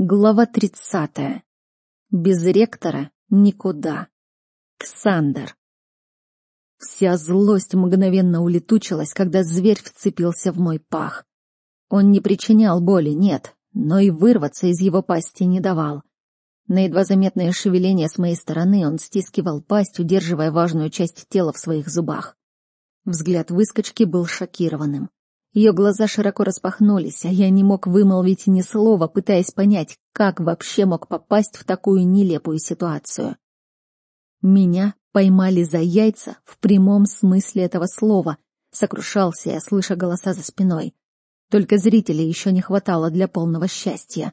Глава тридцатая. Без ректора никуда. Ксандер. Вся злость мгновенно улетучилась, когда зверь вцепился в мой пах. Он не причинял боли, нет, но и вырваться из его пасти не давал. На едва заметное шевеление с моей стороны он стискивал пасть, удерживая важную часть тела в своих зубах. Взгляд выскочки был шокированным. Ее глаза широко распахнулись, а я не мог вымолвить ни слова, пытаясь понять, как вообще мог попасть в такую нелепую ситуацию. Меня поймали за яйца в прямом смысле этого слова, сокрушался я, слыша голоса за спиной. Только зрителей еще не хватало для полного счастья.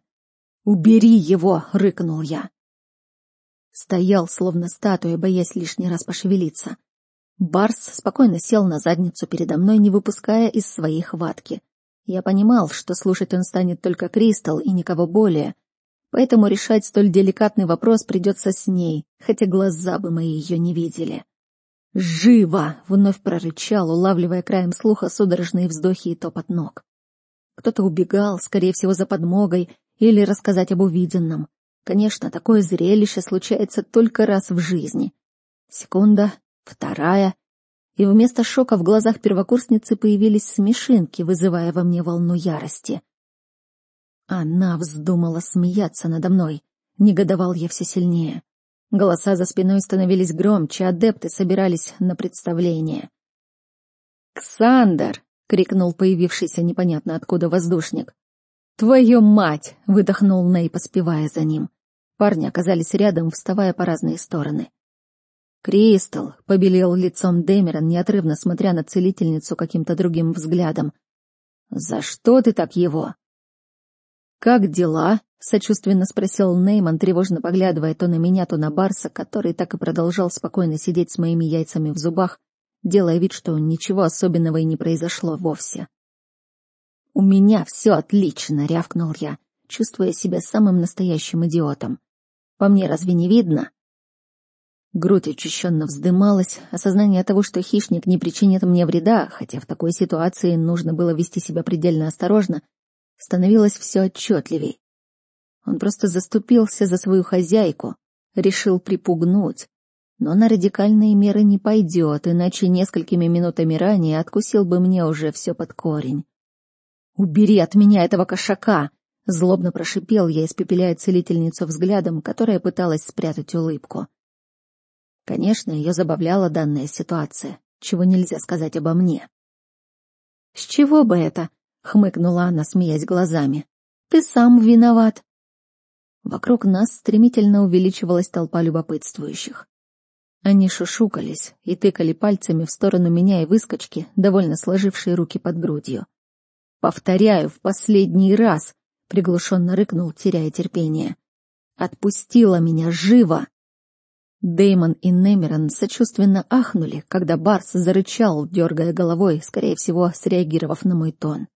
«Убери его!» — рыкнул я. Стоял, словно статуя, боясь лишний раз пошевелиться. Барс спокойно сел на задницу передо мной, не выпуская из своей хватки. Я понимал, что слушать он станет только Кристал и никого более, поэтому решать столь деликатный вопрос придется с ней, хотя глаза бы мои ее не видели. «Живо!» — вновь прорычал, улавливая краем слуха судорожные вздохи и топот ног. Кто-то убегал, скорее всего, за подмогой или рассказать об увиденном. Конечно, такое зрелище случается только раз в жизни. Секунда, вторая, и вместо шока в глазах первокурсницы появились смешинки, вызывая во мне волну ярости. Она вздумала смеяться надо мной. Негодовал я все сильнее. Голоса за спиной становились громче, адепты собирались на представление. «Ксандр!» — крикнул появившийся непонятно откуда воздушник. «Твою мать!» — выдохнул Ней, поспевая за ним. Парни оказались рядом, вставая по разные стороны. «Кристал!» — побелел лицом Дэмерон, неотрывно смотря на целительницу каким-то другим взглядом. «За что ты так его?» «Как дела?» — сочувственно спросил Нейман, тревожно поглядывая то на меня, то на Барса, который так и продолжал спокойно сидеть с моими яйцами в зубах, делая вид, что ничего особенного и не произошло вовсе. «У меня все отлично!» — рявкнул я, чувствуя себя самым настоящим идиотом. «По мне разве не видно?» Грудь учащенно вздымалась, осознание того, что хищник не причинит мне вреда, хотя в такой ситуации нужно было вести себя предельно осторожно, становилось все отчетливей. Он просто заступился за свою хозяйку, решил припугнуть, но на радикальные меры не пойдет, иначе несколькими минутами ранее откусил бы мне уже все под корень. «Убери от меня этого кошака!» — злобно прошипел я, испепеляя целительницу взглядом, которая пыталась спрятать улыбку. Конечно, ее забавляла данная ситуация, чего нельзя сказать обо мне. «С чего бы это?» — хмыкнула она, смеясь глазами. «Ты сам виноват». Вокруг нас стремительно увеличивалась толпа любопытствующих. Они шушукались и тыкали пальцами в сторону меня и выскочки, довольно сложившие руки под грудью. «Повторяю, в последний раз!» — приглушенно рыкнул, теряя терпение. «Отпустила меня живо!» Деймон и Немерон сочувственно ахнули, когда Барс зарычал, дергая головой, скорее всего, среагировав на мой тон.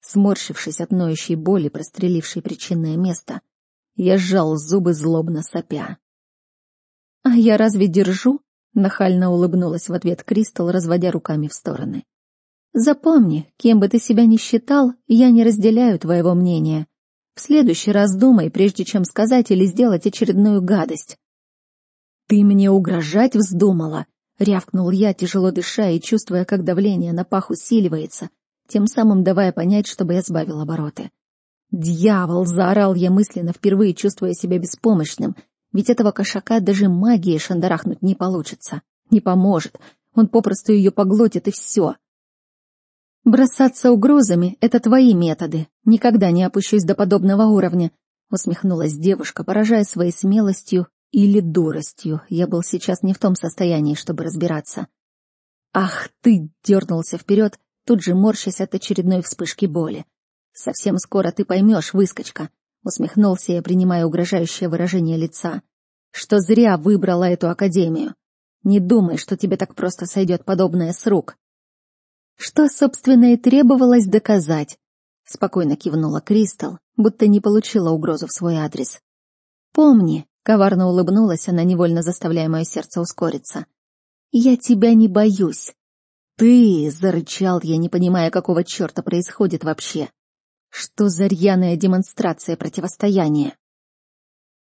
Сморщившись от ноющей боли, прострелившей причинное место, я сжал зубы злобно сопя. «А я разве держу?» — нахально улыбнулась в ответ Кристал, разводя руками в стороны. «Запомни, кем бы ты себя ни считал, я не разделяю твоего мнения. В следующий раз думай, прежде чем сказать или сделать очередную гадость. «Ты мне угрожать вздумала?» — рявкнул я, тяжело дыша и чувствуя, как давление на пах усиливается, тем самым давая понять, чтобы я сбавил обороты. «Дьявол!» — заорал я мысленно, впервые чувствуя себя беспомощным, ведь этого кошака даже магией шандарахнуть не получится. Не поможет. Он попросту ее поглотит, и все. «Бросаться угрозами — это твои методы. Никогда не опущусь до подобного уровня», — усмехнулась девушка, поражая своей смелостью или дуростью. Я был сейчас не в том состоянии, чтобы разбираться. «Ах ты!» — дернулся вперед, тут же морщась от очередной вспышки боли. «Совсем скоро ты поймешь, выскочка!» — усмехнулся я, принимая угрожающее выражение лица. «Что зря выбрала эту академию. Не думай, что тебе так просто сойдет подобное с рук». «Что, собственно, и требовалось доказать», — спокойно кивнула Кристал, будто не получила угрозу в свой адрес. «Помни, Коварно улыбнулась она, невольно заставляя мое сердце ускориться. «Я тебя не боюсь». «Ты!» — зарычал я, не понимая, какого черта происходит вообще. Что за рьяная демонстрация противостояния?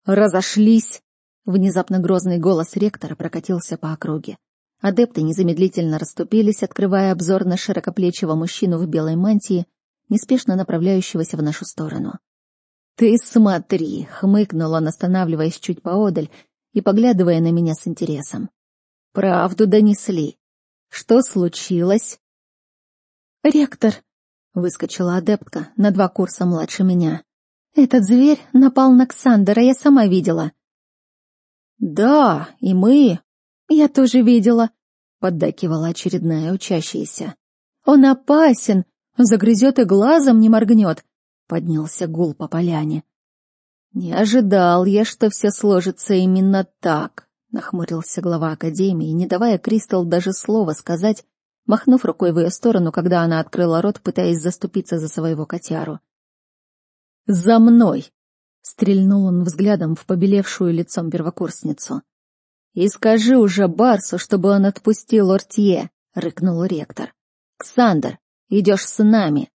«Разошлись!» Внезапно грозный голос ректора прокатился по округе. Адепты незамедлительно расступились, открывая обзор на широкоплечего мужчину в белой мантии, неспешно направляющегося в нашу сторону. «Ты смотри!» — хмыкнул он, останавливаясь чуть поодаль и поглядывая на меня с интересом. «Правду донесли. Что случилось?» «Ректор!» — выскочила адептка на два курса младше меня. «Этот зверь напал на Ксандера, я сама видела». «Да, и мы...» «Я тоже видела», — поддакивала очередная учащаяся. «Он опасен, загрызет и глазом не моргнет», — поднялся гул по поляне. «Не ожидал я, что все сложится именно так», — нахмурился глава Академии, не давая Кристал даже слова сказать, махнув рукой в ее сторону, когда она открыла рот, пытаясь заступиться за своего котяру. «За мной!» — стрельнул он взглядом в побелевшую лицом первокурсницу. «И скажи уже Барсу, чтобы он отпустил Ортье», — рыкнул ректор. «Ксандр, идешь с нами».